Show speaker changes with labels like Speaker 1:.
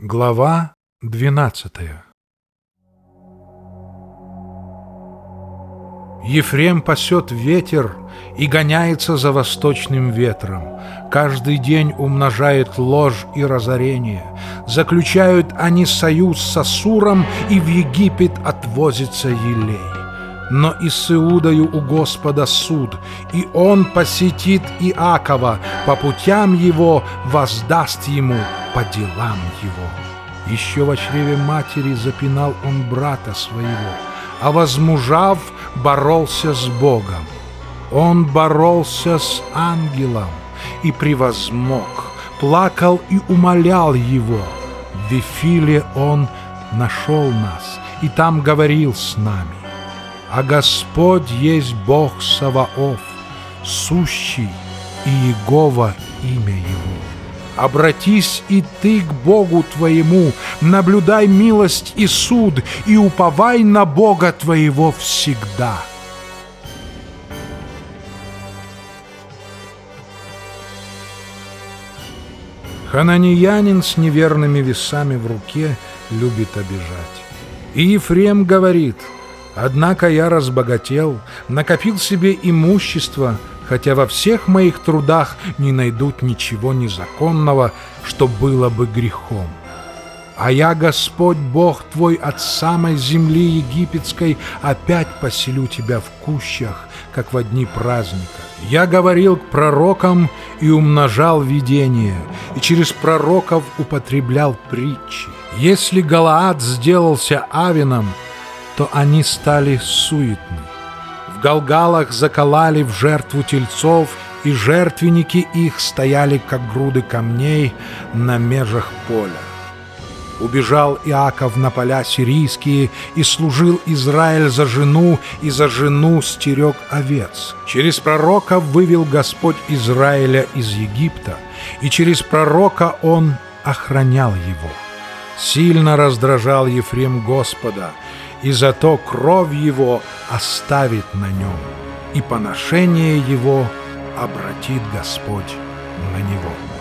Speaker 1: Глава двенадцатая Ефрем пасет ветер и гоняется за восточным ветром. Каждый день умножает ложь и разорение. Заключают они союз с Асуром, и в Египет отвозится елей. Но и с Иудою у Господа суд, и он посетит Иакова, по путям его воздаст ему по делам его. Еще в чреве матери запинал он брата своего, а возмужав, боролся с Богом. Он боролся с ангелом и превозмог, плакал и умолял его. В Вифиле он нашел нас и там говорил с нами. А Господь есть Бог Саваоф, сущий, и Егова имя Его. Обратись и ты к Богу твоему, наблюдай милость и суд, и уповай на Бога твоего всегда. Хананиянин с неверными весами в руке любит обижать. И Ефрем говорит, «Однако я разбогател, накопил себе имущество, хотя во всех моих трудах не найдут ничего незаконного, что было бы грехом. А я, Господь Бог твой, от самой земли египетской опять поселю тебя в кущах, как в дни праздника. Я говорил к пророкам и умножал видения, и через пророков употреблял притчи. Если Галаад сделался авином, то они стали суетны. В Галгалах заколали в жертву тельцов, и жертвенники их стояли, как груды камней на межах поля. Убежал Иаков на поля сирийские, и служил Израиль за жену, и за жену стерег овец. Через пророка вывел Господь Израиля из Египта, и через пророка он охранял его. Сильно раздражал Ефрем Господа, и зато кровь его оставит на нем, и поношение его обратит Господь на него.